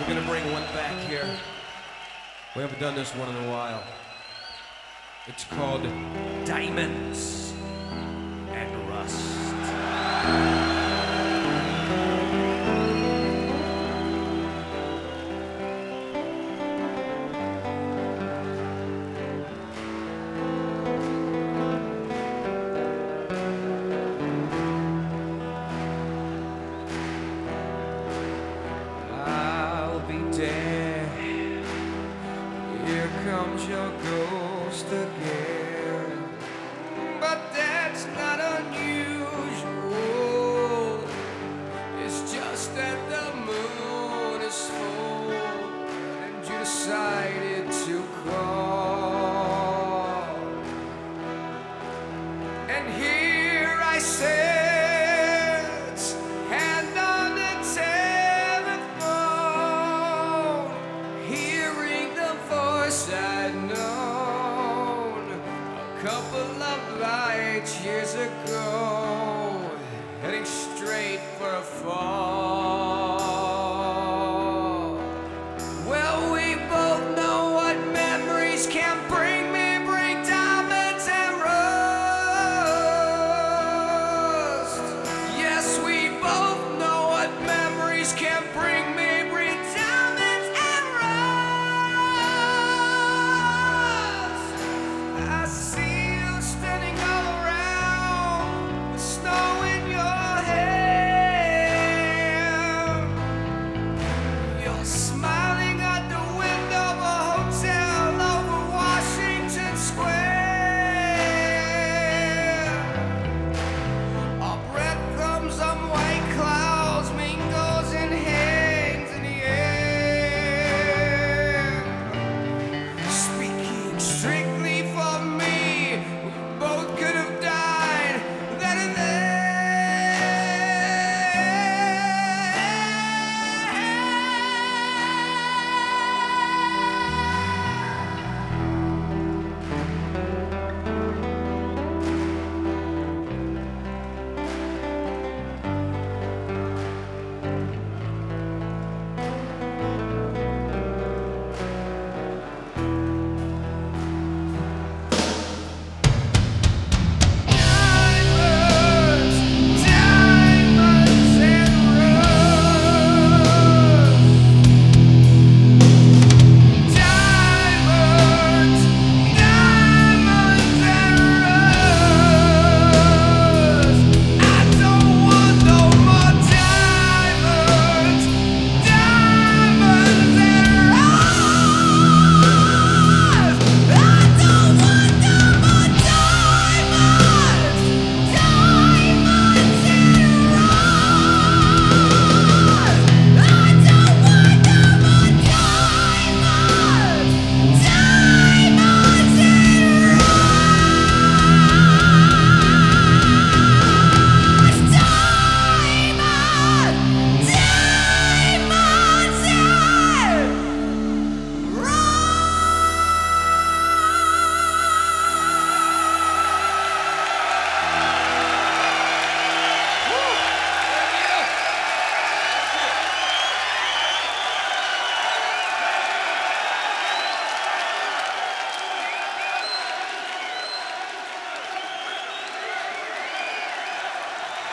We're gonna bring one back here. We haven't done this one in a while. It's called Diamonds and Rust. Your ghost again. But that's not unusual. It's just that the moon is full and you decided to. And here I sit, couple of light years ago, heading straight for a fall. Smile